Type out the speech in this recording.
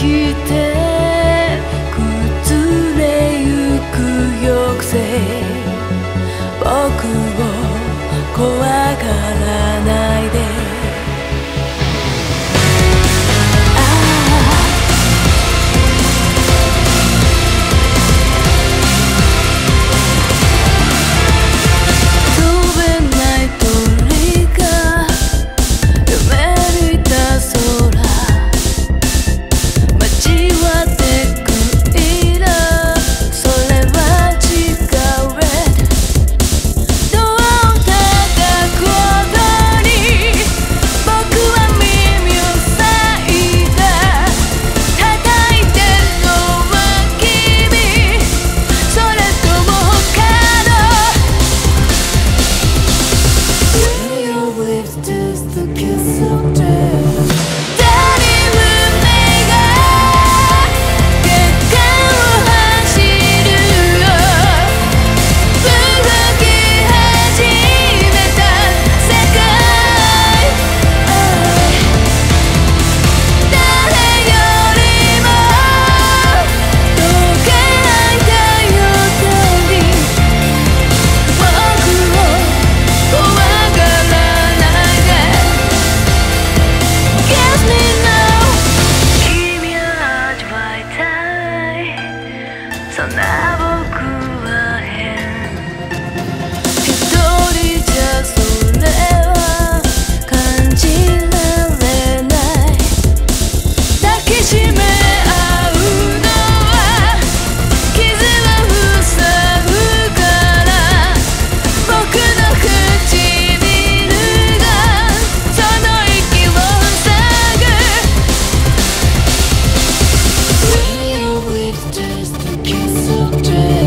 きて崩れゆく抑制。never subject.